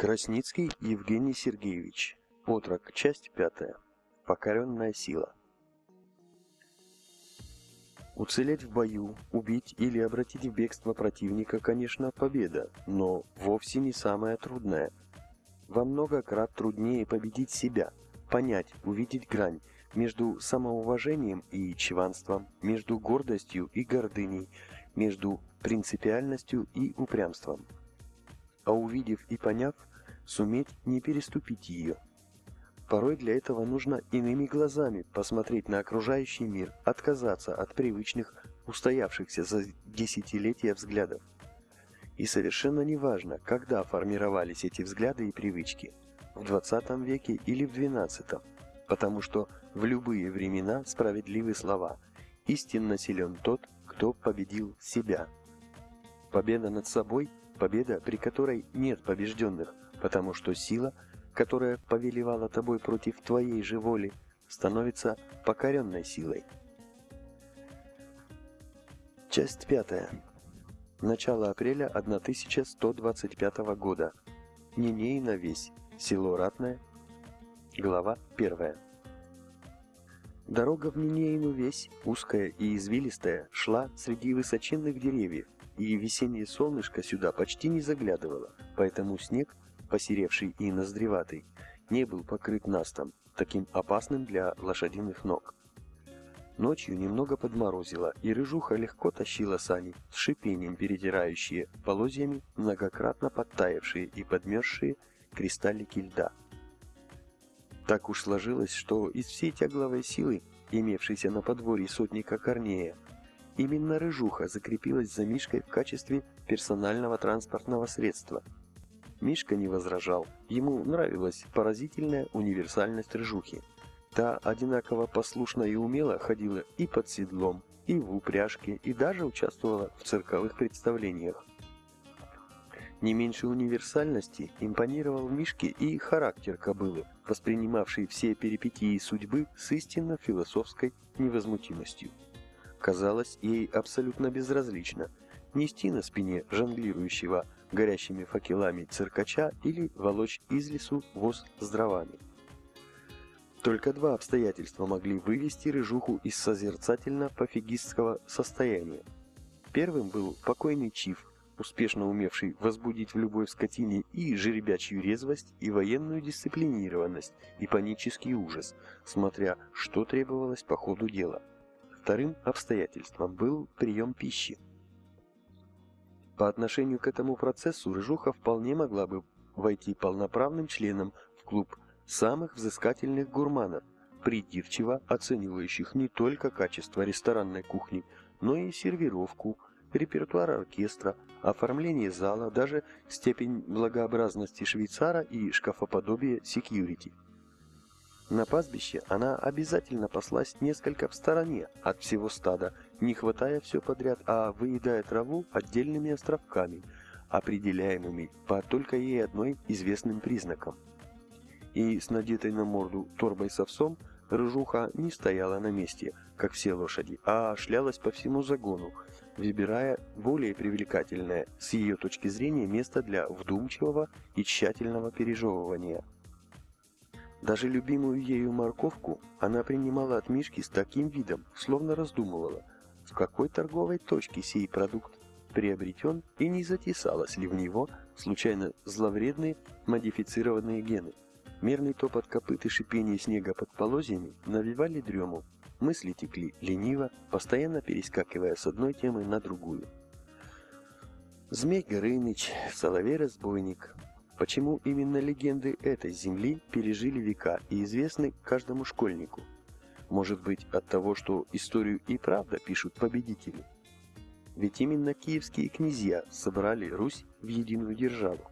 Красницкий Евгений Сергеевич. Отрок. Часть пятая. Покоренная сила. Уцелеть в бою, убить или обратить в бегство противника, конечно, победа, но вовсе не самая трудная. Во много крат труднее победить себя, понять, увидеть грань между самоуважением и чванством, между гордостью и гордыней, между принципиальностью и упрямством. А увидев и поняв, суметь не переступить ее. Порой для этого нужно иными глазами посмотреть на окружающий мир, отказаться от привычных, устоявшихся за десятилетия взглядов. И совершенно неважно, когда формировались эти взгляды и привычки – в 20 веке или в 12, потому что в любые времена справедливы слова «Истинно силен тот, кто победил себя». Победа над собой – победа, при которой нет побежденных, потому что сила, которая повелевала тобой против твоей же воли, становится покоренной силой. Часть пятая. Начало апреля 1125 года. Ниней на весь. Село Ратное. Глава первая. Дорога в Нинейну весь, узкая и извилистая, шла среди высоченных деревьев, и весеннее солнышко сюда почти не заглядывало, поэтому снег, посеревший и ноздреватый, не был покрыт настом, таким опасным для лошадиных ног. Ночью немного подморозило, и рыжуха легко тащила сани, с шипением перетирающие полозьями, многократно подтаявшие и подмерзшие кристаллики льда. Так уж сложилось, что из всей тягловой силы, имевшейся на подворье сотника Корнея, именно рыжуха закрепилась за Мишкой в качестве персонального транспортного средства. Мишка не возражал, ему нравилась поразительная универсальность рыжухи. Та одинаково послушно и умело ходила и под седлом, и в упряжке, и даже участвовала в цирковых представлениях. Не меньше универсальности импонировал Мишке и характер кобылы, воспринимавший все перипетии судьбы с истинно философской невозмутимостью. Казалось, ей абсолютно безразлично нести на спине жонглирующего горящими факелами циркача или волочь из лесу воз с дровами. Только два обстоятельства могли вывести рыжуху из созерцательно-пофигистского состояния. Первым был покойный Чиф, успешно умевший возбудить в любой скотине и жеребячью резвость, и военную дисциплинированность, и панический ужас, смотря, что требовалось по ходу дела. Вторым обстоятельством был прием пищи. По отношению к этому процессу Рыжуха вполне могла бы войти полноправным членом в клуб самых взыскательных гурманов, придирчиво оценивающих не только качество ресторанной кухни, но и сервировку, репертуар оркестра, оформление зала, даже степень благообразности швейцара и шкафоподобие секьюрити. На пастбище она обязательно паслась несколько в стороне от всего стада, не хватая все подряд, а выедая траву отдельными островками, определяемыми по только ей одной известным признакам. И с надетой на морду торбой с овсом рыжуха не стояла на месте, как все лошади, а шлялась по всему загону, выбирая более привлекательное с ее точки зрения место для вдумчивого и тщательного пережевывания. Даже любимую ею морковку она принимала от Мишки с таким видом, словно раздумывала, в какой торговой точке сей продукт приобретен и не затесалось ли в него случайно зловредные модифицированные гены. Мерный топот копыт и шипение снега под полозьями навевали дрему, Мысли текли лениво, постоянно перескакивая с одной темы на другую. Змей Горыныч, Соловей-разбойник. Почему именно легенды этой земли пережили века и известны каждому школьнику? Может быть, от того, что историю и правда пишут победители? Ведь именно киевские князья собрали Русь в единую державу.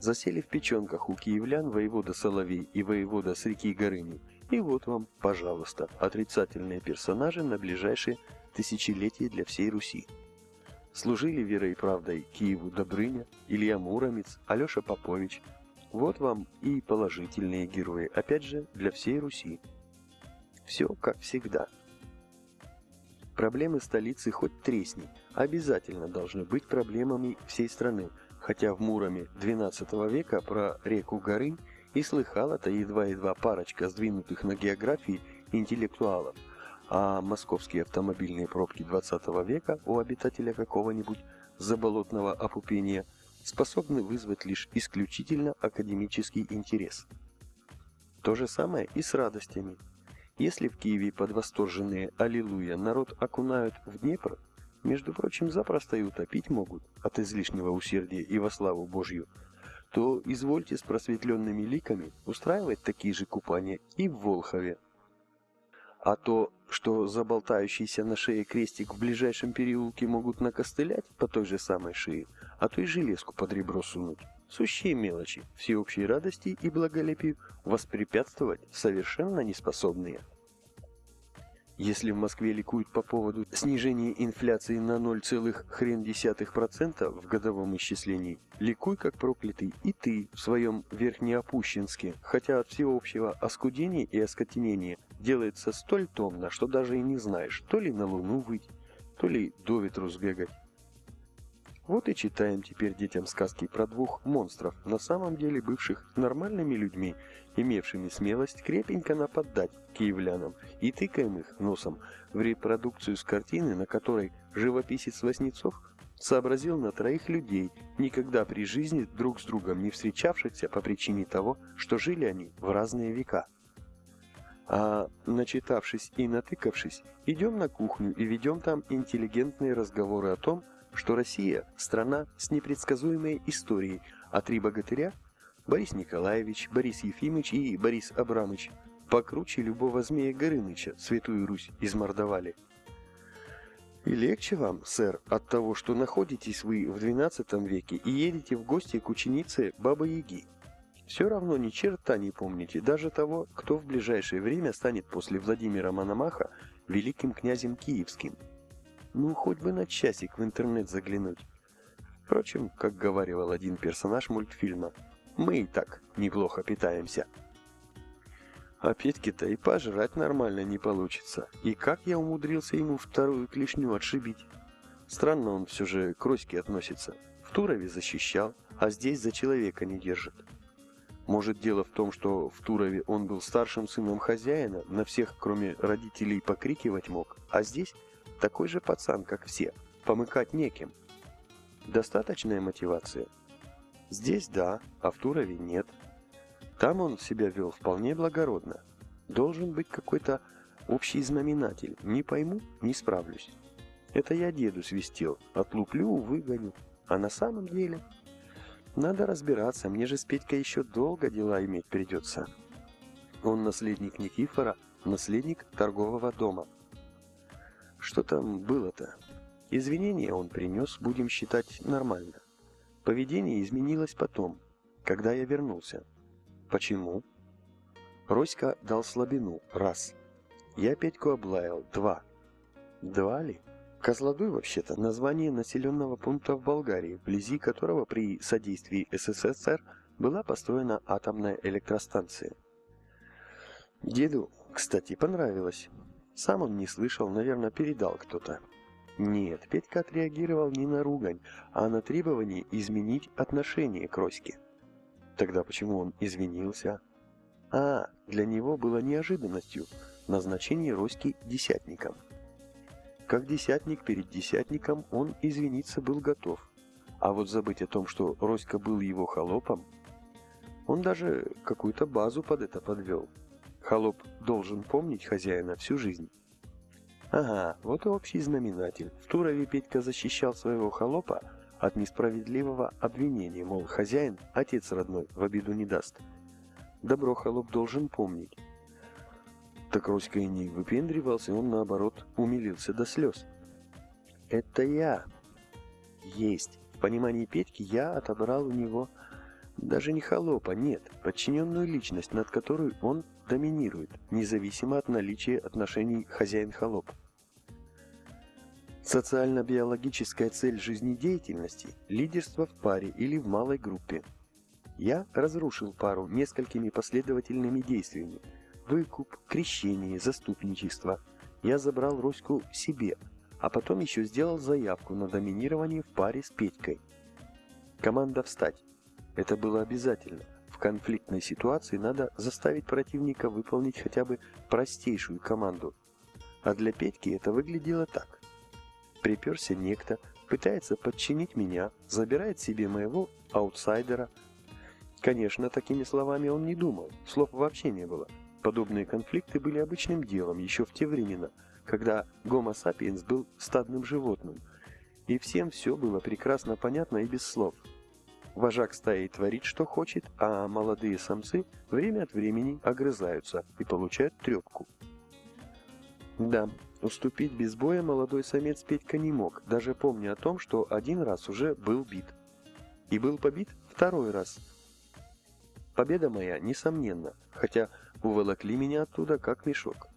Засели в печенках у киевлян воевода Соловей и воевода с реки Горыни – и вот вам, пожалуйста, отрицательные персонажи на ближайшие тысячелетия для всей Руси. Служили верой и правдой Киеву Добрыня, Илья Муромец, Алеша Попович. Вот вам и положительные герои, опять же, для всей Руси. Все как всегда. Проблемы столицы хоть тресни, обязательно должны быть проблемами всей страны, хотя в Муроме XII века про реку Горынь и слыхала-то едва-едва парочка сдвинутых на географии интеллектуалов, а московские автомобильные пробки XX века у обитателя какого-нибудь заболотного опупения способны вызвать лишь исключительно академический интерес. То же самое и с радостями. Если в Киеве под восторженные «Аллилуйя» народ окунают в Днепр, между прочим, запросто и утопить могут от излишнего усердия и во славу Божью, то извольте с просветленными ликами устраивать такие же купания и в Волхове. А то, что заболтающийся на шее крестик в ближайшем переулке могут накостылять по той же самой шее, а то и железку под ребро сунуть. Сущие мелочи, всеобщей радости и благолепию воспрепятствовать совершенно неспособные. Если в Москве ликуют по поводу снижения инфляции на 0,1% в годовом исчислении, ликуй как проклятый и ты в своем Верхнеопущенске, хотя от всеобщего оскудения и оскотенения делается столь томно, что даже и не знаешь, то ли на луну выйти, то ли до ветру сбегать. Вот и читаем теперь детям сказки про двух монстров, на самом деле бывших нормальными людьми, имевшими смелость крепенько нападать киевлянам, и тыкаем их носом в репродукцию с картины, на которой живописец Васнецов сообразил на троих людей, никогда при жизни друг с другом не встречавшихся по причине того, что жили они в разные века. А начитавшись и натыкавшись, идем на кухню и ведем там интеллигентные разговоры о том, что Россия – страна с непредсказуемой историей, а три богатыря – Борис Николаевич, Борис Ефимович и Борис Абрамович – покруче любого змея Горыныча Святую Русь измордовали. И легче вам, сэр, от того, что находитесь вы в XII веке и едете в гости к ученице Бабы-Яги. Все равно ни черта не помните даже того, кто в ближайшее время станет после Владимира Мономаха великим князем Киевским – ну, хоть бы на часик в интернет заглянуть. Впрочем, как говаривал один персонаж мультфильма, мы и так неплохо питаемся. А Петьке-то и пожрать нормально не получится. И как я умудрился ему вторую клешню отшибить? Странно он все же к Роське относится. В Турове защищал, а здесь за человека не держит. Может, дело в том, что в Турове он был старшим сыном хозяина, на всех, кроме родителей, покрикивать мог, а здесь такой же пацан, как все, помыкать неким. Достаточная мотивация? Здесь да, а в Турове нет. Там он себя вел вполне благородно. Должен быть какой-то общий знаменатель. Не пойму, не справлюсь. Это я деду свистел, отлуплю, выгоню. А на самом деле... Надо разбираться, мне же с Петькой еще долго дела иметь придется. Он наследник Никифора, наследник торгового дома. Что там было-то? Извинения он принес, будем считать, нормально. Поведение изменилось потом, когда я вернулся. Почему? Роська дал слабину, раз. Я Петьку облаял, два. Два ли? Козлодуй, вообще-то, название населенного пункта в Болгарии, вблизи которого при содействии СССР была построена атомная электростанция. Деду, кстати, понравилось. Сам он не слышал, наверное, передал кто-то. Нет, Петька отреагировал не на ругань, а на требование изменить отношение к Роське. Тогда почему он извинился? А, для него было неожиданностью назначение Роськи десятником. Как десятник перед десятником он извиниться был готов. А вот забыть о том, что Роська был его холопом, он даже какую-то базу под это подвел – Холоп должен помнить хозяина всю жизнь. Ага, вот и общий знаменатель. В Турове Петька защищал своего холопа от несправедливого обвинения, мол, хозяин, отец родной, в обиду не даст. Добро холоп должен помнить. Так Роська и не выпендривался, он, наоборот, умилился до слез. «Это я!» «Есть!» В понимании Петьки я отобрал у него даже не холопа, нет, подчиненную личность, над которой он доминирует, независимо от наличия отношений хозяин-холоп. Социально-биологическая цель жизнедеятельности – лидерство в паре или в малой группе. Я разрушил пару несколькими последовательными действиями. Выкуп, крещение, заступничество. Я забрал Роську себе, а потом еще сделал заявку на доминирование в паре с Петькой. Команда «Встать». Это было обязательно. В конфликтной ситуации надо заставить противника выполнить хотя бы простейшую команду. А для Петьки это выглядело так. Приперся некто, пытается подчинить меня, забирает себе моего аутсайдера. Конечно, такими словами он не думал, слов вообще не было. Подобные конфликты были обычным делом еще в те времена, когда гомо сапиенс был стадным животным, и всем все было прекрасно понятно и без слов. Вожак стаи творит, что хочет, а молодые самцы время от времени огрызаются и получают трепку. Да, уступить без боя молодой самец Петька не мог, даже помня о том, что один раз уже был бит. И был побит второй раз. Победа моя, несомненно, хотя уволокли меня оттуда как мешок.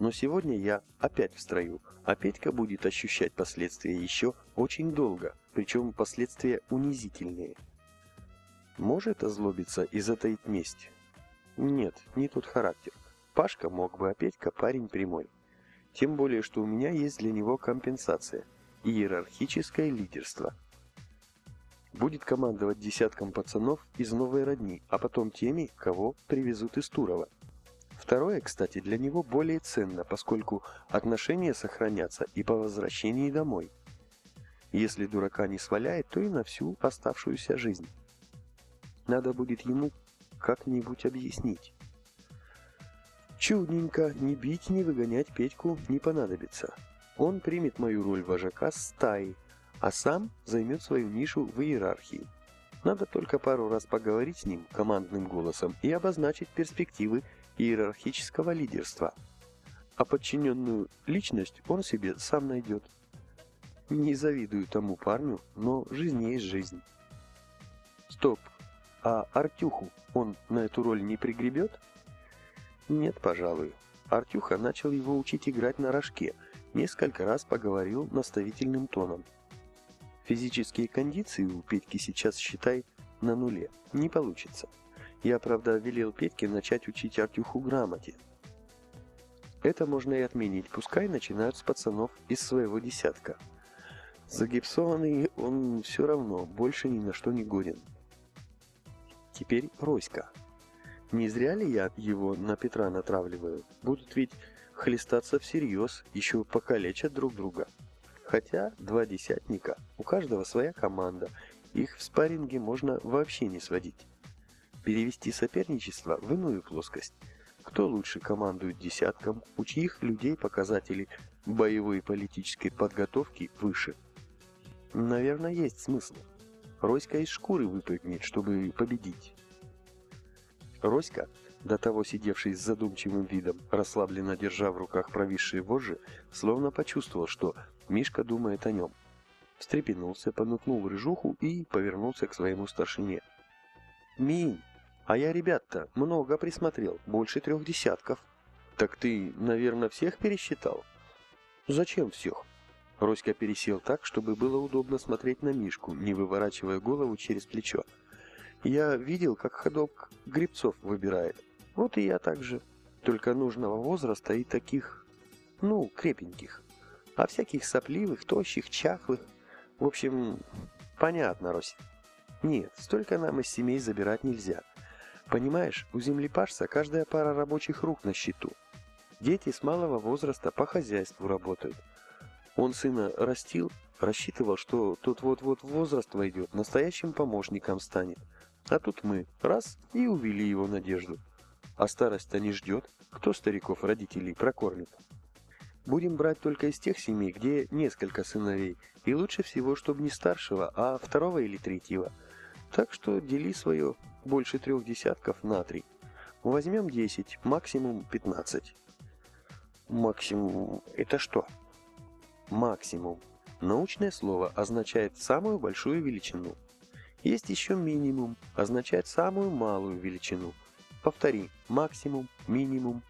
Но сегодня я опять в строю, а Петька будет ощущать последствия еще очень долго, причем последствия унизительные. Может озлобиться и затаить месть? Нет, не тот характер. Пашка мог бы, а Петька парень прямой. Тем более, что у меня есть для него компенсация – иерархическое лидерство. Будет командовать десятком пацанов из новой родни, а потом теми, кого привезут из Турова. Второе, кстати, для него более ценно, поскольку отношения сохранятся и по возвращении домой. Если дурака не сваляет, то и на всю оставшуюся жизнь. Надо будет ему как-нибудь объяснить. Чудненько, ни бить, ни выгонять Петьку не понадобится. Он примет мою роль вожака стаи, а сам займет свою нишу в иерархии. Надо только пару раз поговорить с ним командным голосом и обозначить перспективы иерархического лидерства. А подчиненную личность он себе сам найдет. Не завидую тому парню, но жизнь есть жизнь. Стоп, а Артюху он на эту роль не пригребет? Нет, пожалуй. Артюха начал его учить играть на рожке, несколько раз поговорил наставительным тоном. Физические кондиции у Петьки сейчас, считай, на нуле. Не получится. Я, правда, велел Петьке начать учить Артюху грамоте. Это можно и отменить, пускай начинают с пацанов из своего десятка. Загипсованный он все равно больше ни на что не годен. Теперь Роська. Не зря ли я его на Петра натравливаю? Будут ведь хлестаться всерьез, еще покалечат друг друга. Хотя два десятника, у каждого своя команда, их в спарринге можно вообще не сводить. Перевести соперничество в иную плоскость. Кто лучше командует десятком, у чьих людей показатели боевой и политической подготовки выше? Наверное, есть смысл. Роська из шкуры выпрыгнет, чтобы победить. Роська, до того сидевший с задумчивым видом, расслабленно держа в руках провисшие вожжи, словно почувствовал, что Мишка думает о нем. Встрепенулся, понукнул рыжуху и повернулся к своему старшине. «Минь, а я ребят-то много присмотрел, больше трех десятков». «Так ты, наверное, всех пересчитал?» «Зачем всех?» Роська пересел так, чтобы было удобно смотреть на Мишку, не выворачивая голову через плечо. Я видел, как ходок грибцов выбирает. Вот и я так же. Только нужного возраста и таких, ну, крепеньких. А всяких сопливых, тощих, чахлых. В общем, понятно, Рось. Нет, столько нам из семей забирать нельзя. Понимаешь, у землепашца каждая пара рабочих рук на счету. Дети с малого возраста по хозяйству работают. Он сына растил, рассчитывал, что тот вот-вот в возраст войдет, настоящим помощником станет. А тут мы, раз, и увели его надежду. А старость-то не ждет, кто стариков родителей прокормит. Будем брать только из тех семей, где несколько сыновей, и лучше всего, чтобы не старшего, а второго или третьего. Так что дели свое больше трех десятков на три. Возьмем 10, максимум 15. Максимум – это что? Максимум. Научное слово означает самую большую величину – есть еще минимум, означает самую малую величину. Повтори, максимум, минимум.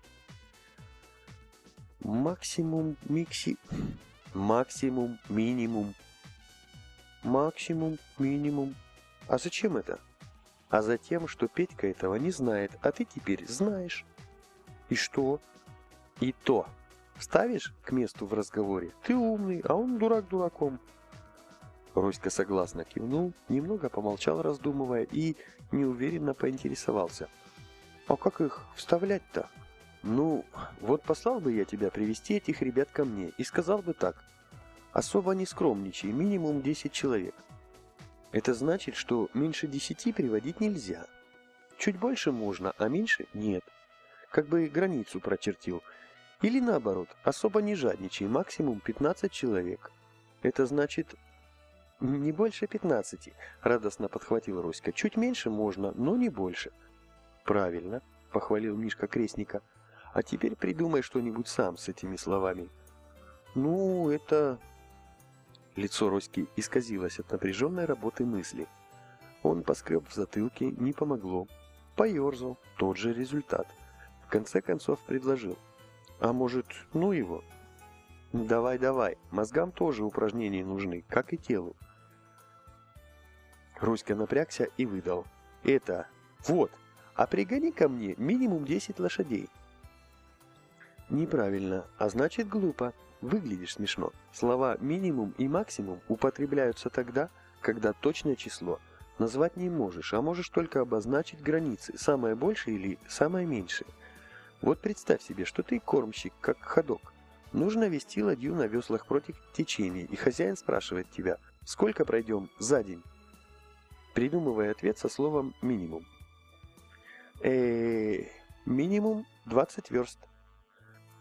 Максимум, микси... Максимум, минимум. Максимум, минимум. А зачем это? А за тем, что Петька этого не знает, а ты теперь знаешь. И что? И то. Ставишь к месту в разговоре. Ты умный, а он дурак дураком. Роська согласно кивнул, немного помолчал, раздумывая, и неуверенно поинтересовался. «А как их вставлять-то?» «Ну, вот послал бы я тебя привести этих ребят ко мне и сказал бы так. Особо не скромничай, минимум 10 человек. Это значит, что меньше 10 приводить нельзя. Чуть больше можно, а меньше нет. Как бы границу прочертил. Или наоборот, особо не жадничай, максимум 15 человек. Это значит «Не больше пятнадцати», — радостно подхватил Роська. «Чуть меньше можно, но не больше». «Правильно», — похвалил Мишка крестника. «А теперь придумай что-нибудь сам с этими словами». «Ну, это...» Лицо Роськи исказилось от напряженной работы мысли. Он поскреб в затылке, не помогло. Поерзал, тот же результат. В конце концов предложил. «А может, ну его?» «Давай, давай, мозгам тоже упражнения нужны, как и телу. Руська напрягся и выдал. «Это... Вот, а пригони ко мне минимум 10 лошадей». «Неправильно, а значит глупо. Выглядишь смешно. Слова «минимум» и «максимум» употребляются тогда, когда точное число назвать не можешь, а можешь только обозначить границы, самое большее или самое меньшее. Вот представь себе, что ты кормщик, как ходок. Нужно вести ладью на веслах против течения, и хозяин спрашивает тебя, сколько пройдем за день? придумывая ответ со словом «минимум». э минимум 20 верст.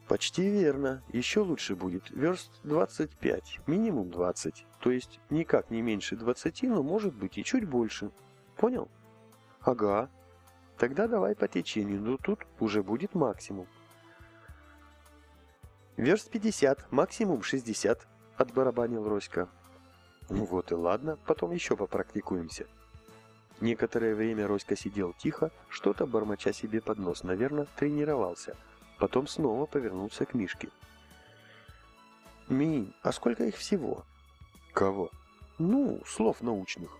Почти верно. Еще лучше будет. Верст 25, минимум 20. То есть никак не меньше 20, но может быть и чуть больше. Понял? Ага. Тогда давай по течению, но тут уже будет максимум. Верст 50, максимум 60, отбарабанил Роська. Ну вот и ладно, потом еще попрактикуемся. Некоторое время Роська сидел тихо, что-то бормоча себе под нос, наверное, тренировался. Потом снова повернулся к Мишке. «Минь, а сколько их всего?» «Кого?» «Ну, слов научных».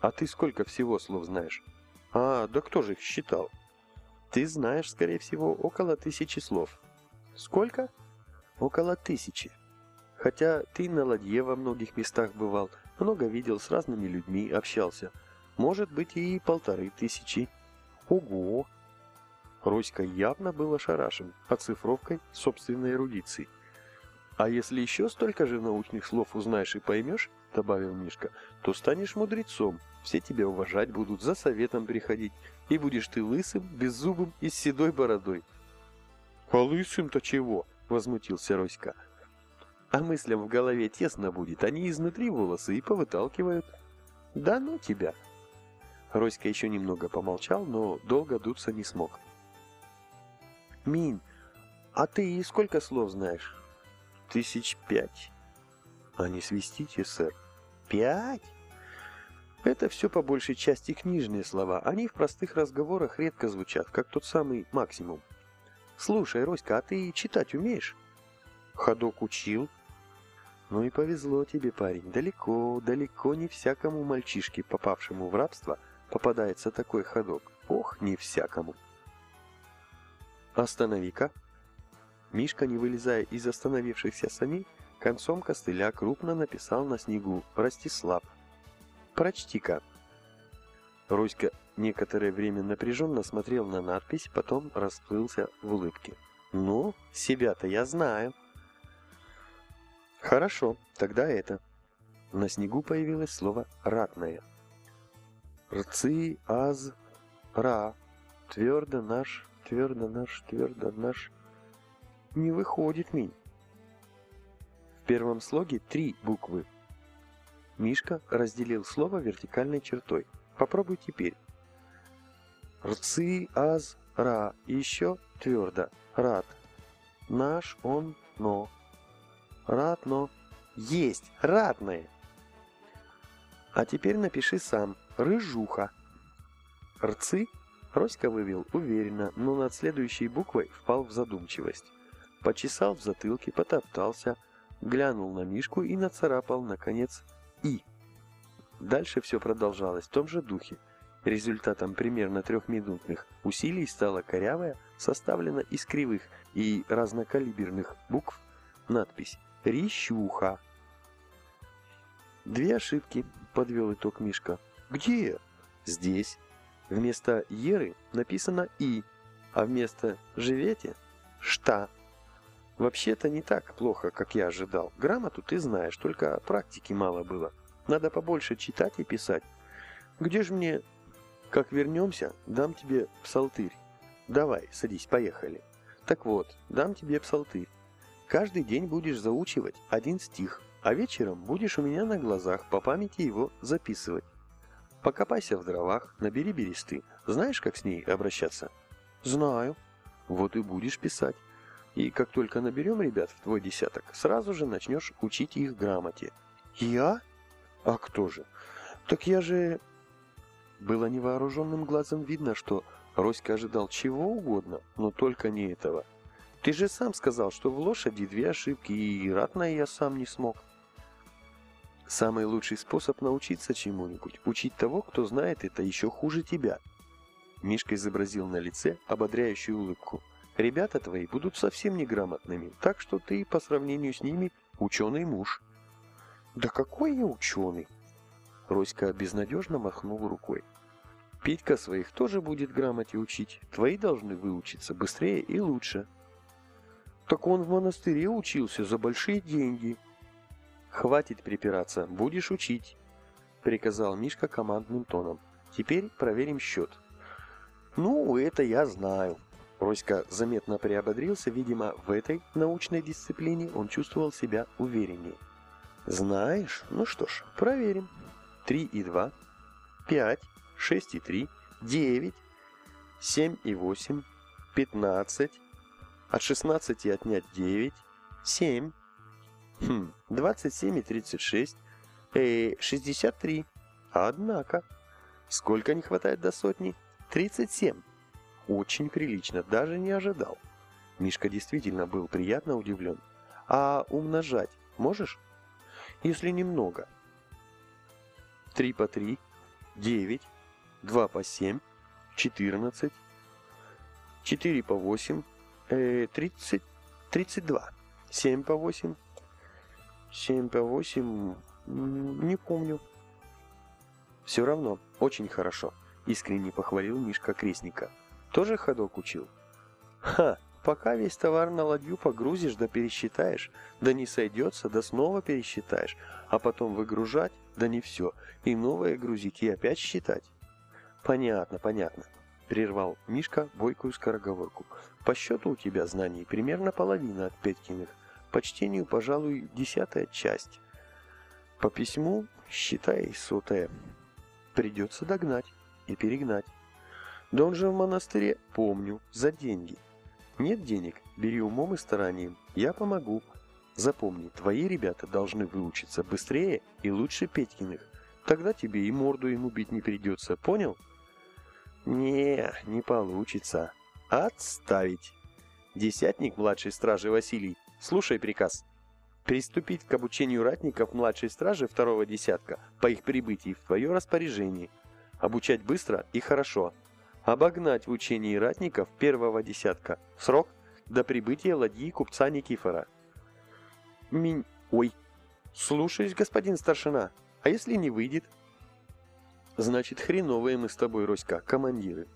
«А ты сколько всего слов знаешь?» «А, да кто же их считал?» «Ты знаешь, скорее всего, около тысячи слов». «Сколько?» «Около тысячи. Хотя ты на ладье во многих местах бывал, много видел, с разными людьми общался. Может быть и полторы тысячи. Ого! Роська явно был ошарашен оцифровкой собственной эрудиции. «А если еще столько же научных слов узнаешь и поймешь, — добавил Мишка, — то станешь мудрецом, все тебя уважать будут, за советом приходить, и будешь ты лысым, беззубым и с седой бородой». «А лысым-то чего?» — возмутился Роська. А мыслям в голове тесно будет, они изнутри волосы и повыталкивают. Да ну тебя. Роська еще немного помолчал, но долго дуться не смог. Минь, а ты сколько слов знаешь? Тысяч пять. А не свистите, сэр. Пять? Это все по большей части книжные слова. Они в простых разговорах редко звучат, как тот самый максимум. Слушай, Роська, а ты читать умеешь? Ходок учил, ну и повезло тебе, парень. Далеко, далеко не всякому мальчишке, попавшему в рабство, попадается такой ходок. Ох, не всякому. Останови-ка. Мишка, не вылезая из остановившихся саней, концом костыля крупно написал на снегу «Ростислав». «Прочти-ка». Руська некоторое время напряженно смотрел на надпись, потом расплылся в улыбке. «Ну, себя-то я знаю». Хорошо, тогда это. На снегу появилось слово «ратное». Рцы, аз, ра. Твердо наш, твердо наш, твердо наш. Не выходит, Минь. В первом слоге три буквы. Мишка разделил слово вертикальной чертой. Попробуй теперь. Рцы, аз, ра. Еще твердо. Рад. Наш, он, но. Ратно. Есть, ратное. А теперь напиши сам. Рыжуха. Рцы Роська вывел уверенно, но над следующей буквой впал в задумчивость. Почесал в затылке, потоптался, глянул на Мишку и нацарапал, наконец, «И». Дальше все продолжалось в том же духе. Результатом примерно трехминутных усилий стала корявая, составлена из кривых и разнокалиберных букв, надпись Рищуха. Две ошибки, подвел итог Мишка. Где? Здесь. Вместо «еры» написано «и», а вместо «живете» — «шта». Вообще-то не так плохо, как я ожидал. Грамоту ты знаешь, только практики мало было. Надо побольше читать и писать. Где же мне... Как вернемся, дам тебе псалтырь. Давай, садись, поехали. Так вот, дам тебе псалтырь. Каждый день будешь заучивать один стих, а вечером будешь у меня на глазах по памяти его записывать. Покопайся в дровах, набери бересты. Знаешь, как с ней обращаться? Знаю. Вот и будешь писать. И как только наберем ребят в твой десяток, сразу же начнешь учить их грамоте. Я? А кто же? Так я же... Было невооруженным глазом видно, что Роська ожидал чего угодно, но только не этого. Ты же сам сказал, что в лошади две ошибки, и ратно я сам не смог. Самый лучший способ научиться чему-нибудь – учить того, кто знает это еще хуже тебя. Мишка изобразил на лице ободряющую улыбку. Ребята твои будут совсем неграмотными, так что ты по сравнению с ними ученый муж. Да какой я ученый? Роська безнадежно махнул рукой. Петька своих тоже будет грамоте учить. Твои должны выучиться быстрее и лучше. Так он в монастыре учился за большие деньги. Хватит припираться, будешь учить, приказал Мишка командным тоном. Теперь проверим счет. Ну, это я знаю. Роська заметно приободрился, видимо, в этой научной дисциплине он чувствовал себя увереннее. Знаешь? Ну что ж, проверим. 3 и 2, 5, 6 и 3, 9, 7 и 8, 15, от 16 отнять 9, 7, хм, 27 и 36, э, 63. Однако, сколько не хватает до сотни? 37. Очень прилично, даже не ожидал. Мишка действительно был приятно удивлен. А умножать можешь? Если немного. 3 по 3, 9, 2 по 7, 14, 4 по 8, э, 30, 32, 7 по 8, 7 по 8, не помню. Все равно, очень хорошо, искренне похвалил Мишка Крестника. Тоже ходок учил? Ха, пока весь товар на ладью погрузишь да пересчитаешь, да не сойдется, да снова пересчитаешь, а потом выгружать, да не все, и новое грузить, и опять считать. Понятно, понятно, прервал Мишка бойкую скороговорку. По счету у тебя знаний примерно половина от Петькиных, по чтению, пожалуй, десятая часть. По письму, считай, сотая. Придется догнать и перегнать. Да он же в монастыре, помню, за деньги. Нет денег, бери умом и старанием, я помогу. Запомни, твои ребята должны выучиться быстрее и лучше Петькиных. Тогда тебе и морду ему бить не придется, понял? Не, не получится. Отставить. Десятник младшей стражи Василий, слушай приказ. Приступить к обучению ратников младшей стражи второго десятка по их прибытии в твое распоряжение. Обучать быстро и хорошо обогнать в учении ратников первого десятка. Срок до прибытия ладьи купца Никифора. Минь... Ой, слушаюсь, господин старшина. А если не выйдет? Значит, хреновые мы с тобой, Роська, командиры.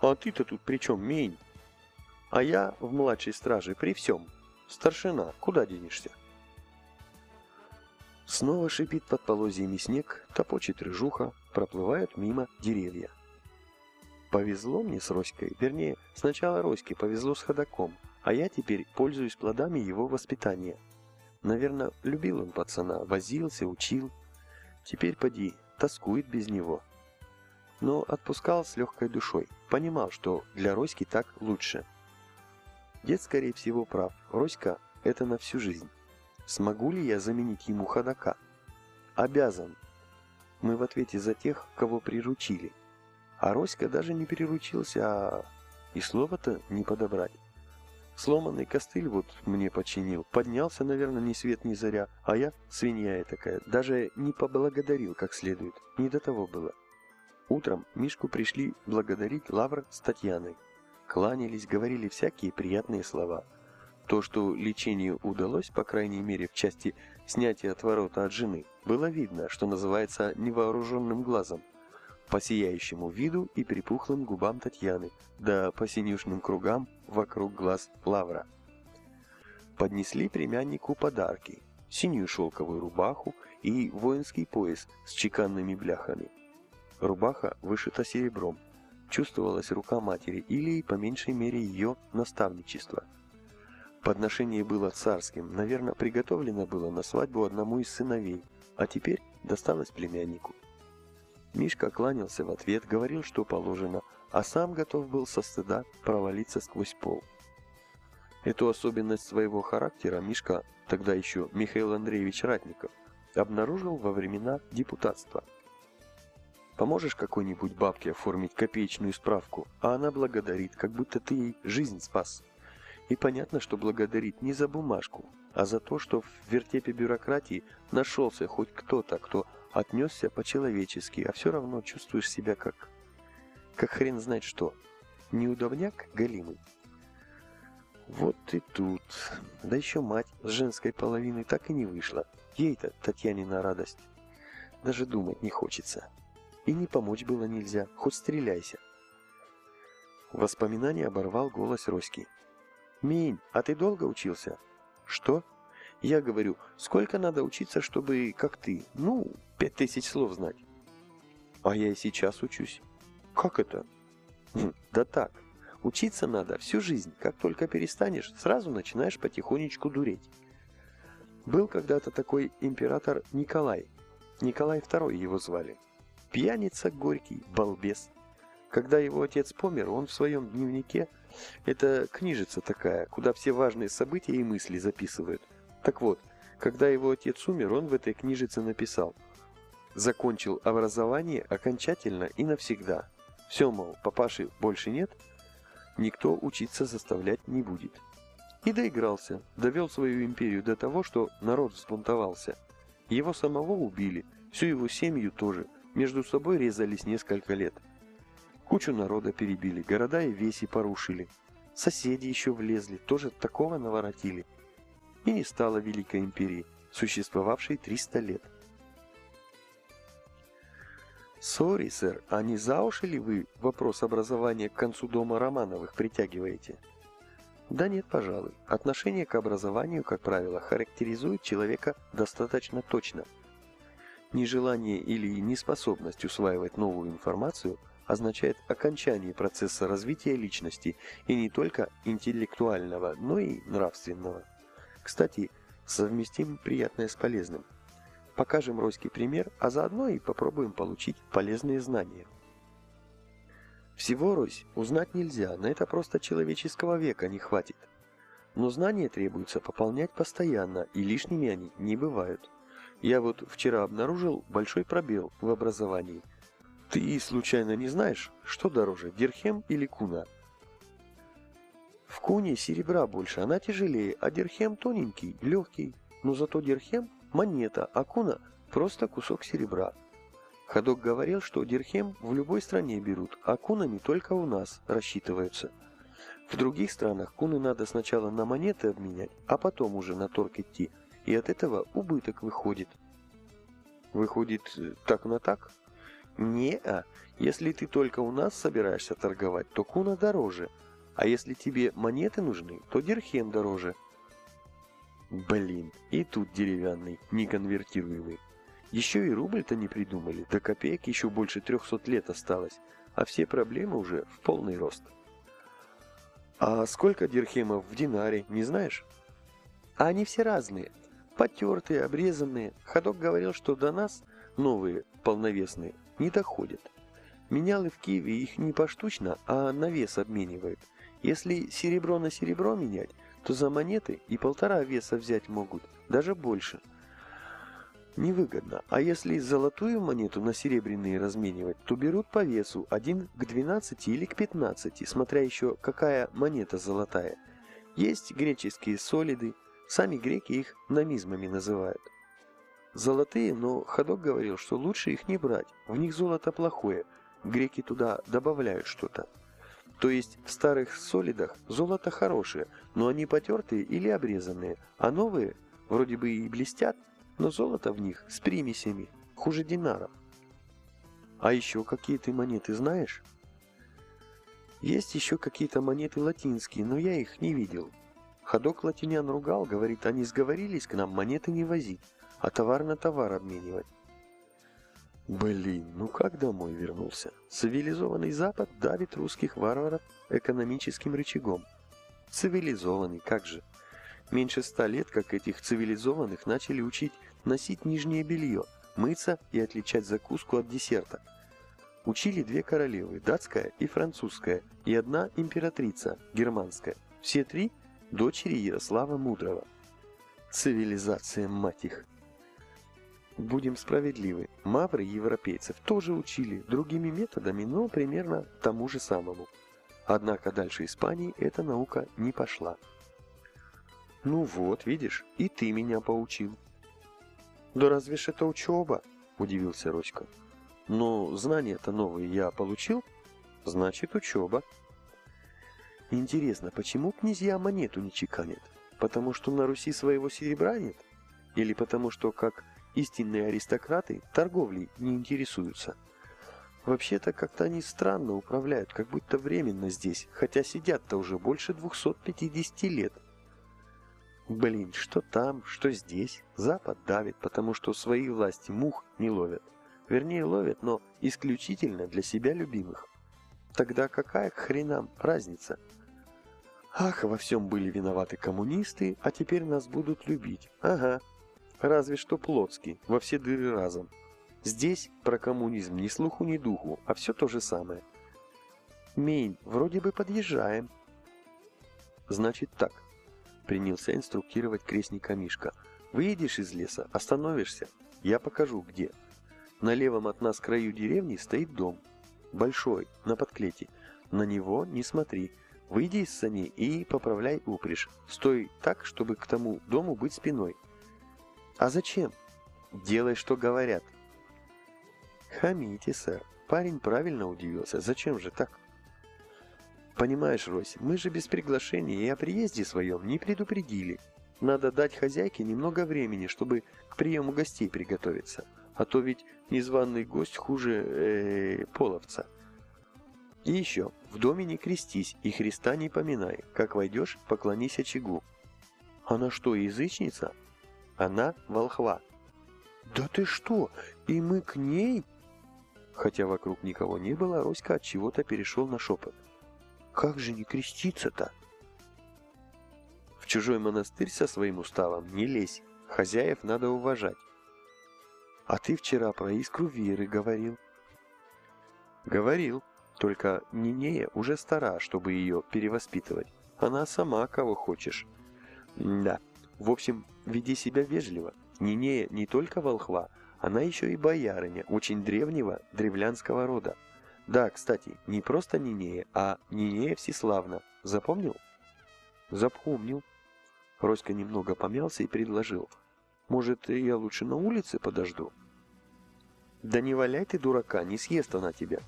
А ты-то тут при чем, Мень? А я в младшей страже при всем. Старшина, куда денешься? Снова шипит под полозьями снег, топочет рыжуха, проплывают мимо деревья. Повезло мне с Роськой, вернее, сначала Роське повезло с ходаком, а я теперь пользуюсь плодами его воспитания. Наверное, любил он пацана, возился, учил. Теперь поди, тоскует без него. Но отпускал с легкой душой, понимал, что для Роськи так лучше. Дед, скорее всего, прав. Роська – это на всю жизнь. Смогу ли я заменить ему ходока? Обязан. Мы в ответе за тех, кого приручили. А Роська даже не переручился, а и слова-то не подобрать. Сломанный костыль вот мне починил. Поднялся, наверное, ни свет ни заря. А я, свинья я такая, даже не поблагодарил как следует. Не до того было. Утром Мишку пришли благодарить Лавр с Татьяной. Кланялись, говорили всякие приятные слова. То, что лечению удалось, по крайней мере в части снятия отворота от жены, было видно, что называется невооруженным глазом, по сияющему виду и припухлым губам Татьяны, да по синюшным кругам вокруг глаз Лавра. Поднесли племяннику подарки, синюю шелковую рубаху и воинский пояс с чеканными бляхами. Рубаха вышита серебром, чувствовалась рука матери или, по меньшей мере, ее наставничество. Подношение было царским, наверное, приготовлено было на свадьбу одному из сыновей, а теперь досталось племяннику. Мишка кланялся в ответ, говорил, что положено, а сам готов был со стыда провалиться сквозь пол. Эту особенность своего характера Мишка, тогда еще Михаил Андреевич Ратников, обнаружил во времена депутатства – Поможешь какой-нибудь бабке оформить копеечную справку, а она благодарит, как будто ты ей жизнь спас. И понятно, что благодарит не за бумажку, а за то, что в вертепе бюрократии нашелся хоть кто-то, кто отнесся по-человечески, а все равно чувствуешь себя как... как хрен знает что. Неудобняк галимый. Вот и тут. Да еще мать с женской половины так и не вышла. Ей-то, Татьянина радость. Даже думать не хочется. И не помочь было нельзя, хоть стреляйся. Воспоминание оборвал голос Роськи. «Минь, а ты долго учился?» «Что?» «Я говорю, сколько надо учиться, чтобы, как ты, ну, пять тысяч слов знать?» «А я и сейчас учусь». «Как это?» «Хм, «Да так. Учиться надо всю жизнь. Как только перестанешь, сразу начинаешь потихонечку дуреть». Был когда-то такой император Николай. Николай II его звали. Пьяница горький, балбес. Когда его отец помер, он в своем дневнике, это книжица такая, куда все важные события и мысли записывают. Так вот, когда его отец умер, он в этой книжице написал «Закончил образование окончательно и навсегда. Все, мол, папаши больше нет, никто учиться заставлять не будет». И доигрался, довел свою империю до того, что народ взбунтовался. Его самого убили, всю его семью тоже – между собой резались несколько лет. Кучу народа перебили, города и веси порушили. Соседи еще влезли, тоже такого наворотили. И не стало Великой Империи, существовавшей 300 лет. Сори, сэр, а не за уши ли вы вопрос образования к концу дома Романовых притягиваете? Да нет, пожалуй. Отношение к образованию, как правило, характеризует человека достаточно точно – Нежелание или неспособность усваивать новую информацию означает окончание процесса развития личности и не только интеллектуального, но и нравственного. Кстати, совместим приятное с полезным. Покажем Роське пример, а заодно и попробуем получить полезные знания. Всего, Рось, узнать нельзя, на это просто человеческого века не хватит. Но знания требуется пополнять постоянно, и лишними они не бывают. Я вот вчера обнаружил большой пробел в образовании. Ты случайно не знаешь, что дороже, дирхем или куна? В куне серебра больше, она тяжелее, а дирхем тоненький, легкий. Но зато дирхем – монета, а куна – просто кусок серебра. Ходок говорил, что дирхем в любой стране берут, а кунами только у нас рассчитываются. В других странах куны надо сначала на монеты обменять, а потом уже на торг идти – и от этого убыток выходит. Выходит так на так? Не-а. Если ты только у нас собираешься торговать, то куна дороже. А если тебе монеты нужны, то дирхем дороже. Блин, и тут деревянный, неконвертируемый. Еще и рубль-то не придумали, до копеек еще больше трехсот лет осталось, а все проблемы уже в полный рост. А сколько дирхемов в динаре, не знаешь? А они все разные. Потертые, обрезанные. Ходок говорил, что до нас, новые, полновесные, не доходят. Менялы в Киеве их не поштучно, а на вес обменивают. Если серебро на серебро менять, то за монеты и полтора веса взять могут, даже больше. Невыгодно. А если золотую монету на серебряные разменивать, то берут по весу 1 к 12 или к 15, смотря еще какая монета золотая. Есть греческие солиды, Сами греки их намизмами называют. Золотые, но ходок говорил, что лучше их не брать, в них золото плохое, греки туда добавляют что-то. То есть в старых солидах золото хорошее, но они потертые или обрезанные, а новые вроде бы и блестят, но золото в них с примесями, хуже динаров. А еще какие ты монеты знаешь? Есть еще какие-то монеты латинские, но я их не видел. Ходок латинян ругал, говорит, они сговорились к нам монеты не возить, а товар на товар обменивать. Блин, ну как домой вернулся? Цивилизованный Запад давит русских варваров экономическим рычагом. Цивилизованный, как же? Меньше ста лет, как этих цивилизованных начали учить носить нижнее белье, мыться и отличать закуску от десерта. Учили две королевы, датская и французская, и одна императрица, германская. Все три – дочери Ярослава Мудрого. Цивилизация, мать их! Будем справедливы, мавры европейцев тоже учили другими методами, но примерно тому же самому. Однако дальше Испании эта наука не пошла. «Ну вот, видишь, и ты меня поучил». «Да разве ж это учеба?» – удивился Роська. «Но знания-то новые я получил, значит учеба». Интересно, почему князья монету не чеканят? Потому что на Руси своего серебра нет? Или потому что, как истинные аристократы торговлей не интересуются. Вообще-то как-то они странно управляют, как будто временно здесь, хотя сидят-то уже больше 250 лет. Блин, что там, что здесь, Запад давит, потому что свои власти мух не ловят. Вернее, ловят, но исключительно для себя любимых. Тогда какая к хренам разница? Ах, во всем были виноваты коммунисты, а теперь нас будут любить. Ага, Разве что Плотский, во все дыры разом. Здесь про коммунизм ни слуху, ни духу, а все то же самое. Мейн, вроде бы подъезжаем. Значит так, принялся инструктировать крестника Мишка. Выедешь из леса, остановишься, я покажу где. На левом от нас краю деревни стоит дом. Большой, на подклете. На него не смотри. Выйди из сани и поправляй упряжь. Стой так, чтобы к тому дому быть спиной. А зачем? Делай, что говорят. Хамите, сэр. Парень правильно удивился. Зачем же так? Понимаешь, Рось, мы же без приглашения и о приезде своем не предупредили. Надо дать хозяйке немного времени, чтобы к приему гостей приготовиться. А то ведь незваный гость хуже э, половца. И еще, в доме не крестись и Христа не поминай. Как войдешь, поклонись очагу. Она что, язычница? Она волхва. «Да ты что? И мы к ней?» Хотя вокруг никого не было, Роська от чего-то перешел на шепот. «Как же не креститься-то?» В чужой монастырь со своим уставом не лезь, хозяев надо уважать. А ты вчера про искру веры говорил. Говорил, только Нинея уже стара, чтобы ее перевоспитывать. Она сама кого хочешь. Да, в общем, веди себя вежливо. Нинея не только волхва, она еще и боярыня, очень древнего древлянского рода. Да, кстати, не просто Нинея, а Нинея Всеславна. Запомнил? Запомнил. Роська немного помялся и предложил. Может, я лучше на улице подожду? Да не валяй ты дурака, не съест она тебя.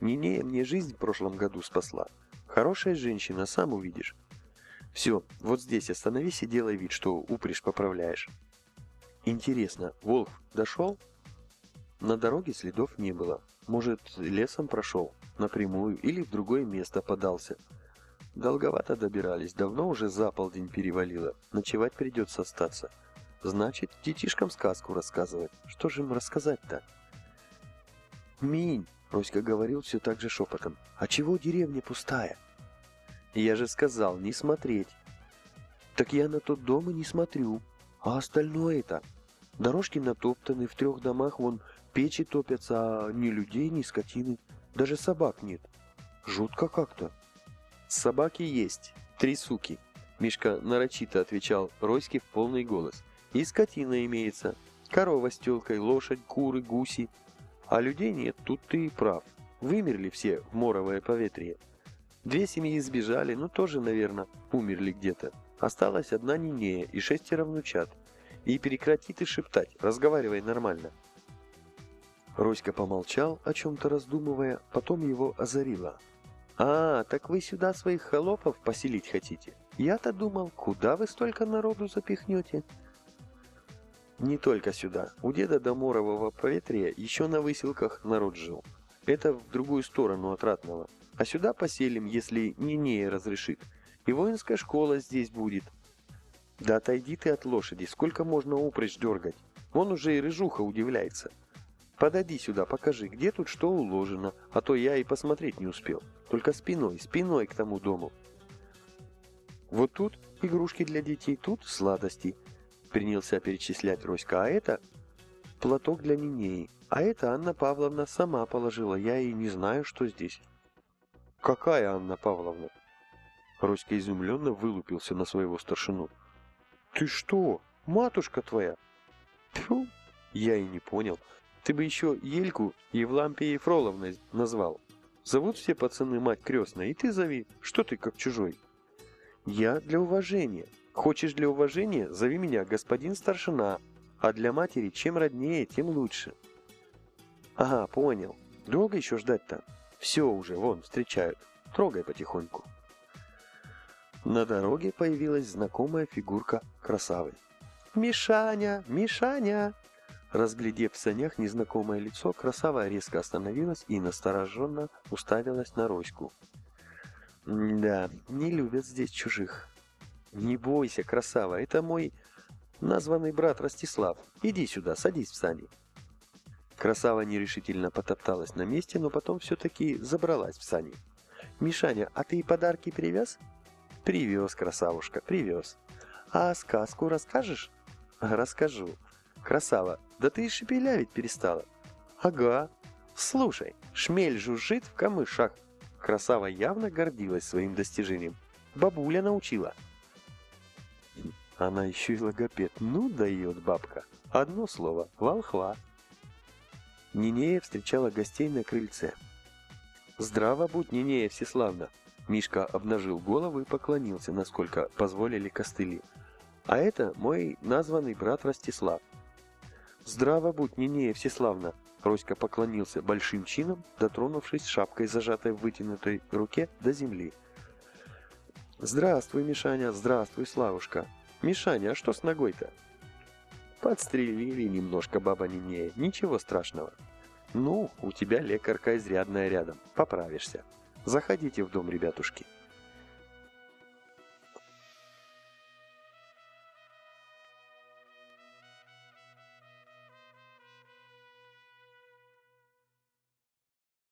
Нинея мне жизнь в прошлом году спасла. Хорошая женщина, сам увидишь. Все, вот здесь остановись и делай вид, что упряжь поправляешь. Интересно, Волк дошел? На дороге следов не было. Может, лесом прошел, напрямую, или в другое место подался. Долговато добирались, давно уже за полдень перевалило. Ночевать придется остаться. Значит, детишкам сказку рассказывать. Что же им рассказать-то? Минь, Роська говорил все так же шепотом. А чего деревня пустая? Я же сказал, не смотреть. Так я на тот дом и не смотрю. А остальное-то? Дорожки натоптаны, в трех домах вон печи топятся, а ни людей, ни скотины. Даже собак нет. Жутко как-то. Собаки есть. Три суки. Мишка нарочито отвечал Роське в полный голос. И скотина имеется. Корова с телкой, лошадь, куры, гуси. А людей нет, тут ты и прав. Вымерли все в моровое поветрие. Две семьи сбежали, ну тоже, наверное, умерли где-то. Осталась одна Нинея и шестеро внучат. И прекрати ты шептать, разговаривай нормально. Роська помолчал, о чем-то раздумывая, потом его озарило. А, так вы сюда своих холопов поселить хотите? Я-то думал, куда вы столько народу запихнете? Не только сюда. У деда Доморового поветрия еще на выселках народ жил. Это в другую сторону от Ратного. А сюда поселим, если Нинея разрешит. И воинская школа здесь будет. Да отойди ты от лошади, сколько можно упрячь дергать. Вон уже и рыжуха удивляется. Подойди сюда, покажи, где тут что уложено, а то я и посмотреть не успел. Только спиной, спиной к тому дому. Вот тут игрушки для детей, тут сладости. Принялся перечислять Роська, а это платок для Нинеи. А это Анна Павловна сама положила, я и не знаю, что здесь. Какая Анна Павловна? Роська изумленно вылупился на своего старшину. Ты что, матушка твоя? Тьфу, я и не понял. Ты бы еще Ельку Евлампией Фроловной назвал. Зовут все пацаны мать крестная, и ты зови. Что ты как чужой? Я для уважения. Хочешь для уважения, зови меня господин старшина. А для матери чем роднее, тем лучше. Ага, понял. Долго еще ждать-то? Все уже, вон, встречают. Трогай потихоньку. На дороге появилась знакомая фигурка красавы. «Мишаня! Мишаня!» Разглядев в санях незнакомое лицо, красава резко остановилась и настороженно уставилась на Роську. «Да, не любят здесь чужих. Не бойся, красава, это мой названный брат Ростислав. Иди сюда, садись в сани». Красава нерешительно потопталась на месте, но потом все-таки забралась в сани. «Мишаня, а ты и подарки привез?» «Привез, красавушка, привез. А сказку расскажешь?» «Расскажу. Красава, да ты и шепелявить перестала. Ага. Слушай, шмель жужжит в камышах. Красава явно гордилась своим достижением. Бабуля научила. Она еще и логопед. Ну, дает бабка. Одно слово. Волхва. Нинея встречала гостей на крыльце. «Здраво будь, Нинея Всеславна!» Мишка обнажил голову и поклонился, насколько позволили костыли. «А это мой названный брат Ростислав. «Здраво будь, Нинея Всеславна!» Роська поклонился большим чином, дотронувшись шапкой, зажатой в вытянутой руке, до земли. «Здравствуй, Мишаня, здравствуй, Славушка! Мишаня, а что с ногой-то?» «Подстрелили немножко, баба Нинея, ничего страшного. Ну, у тебя лекарка изрядная рядом, поправишься. Заходите в дом, ребятушки».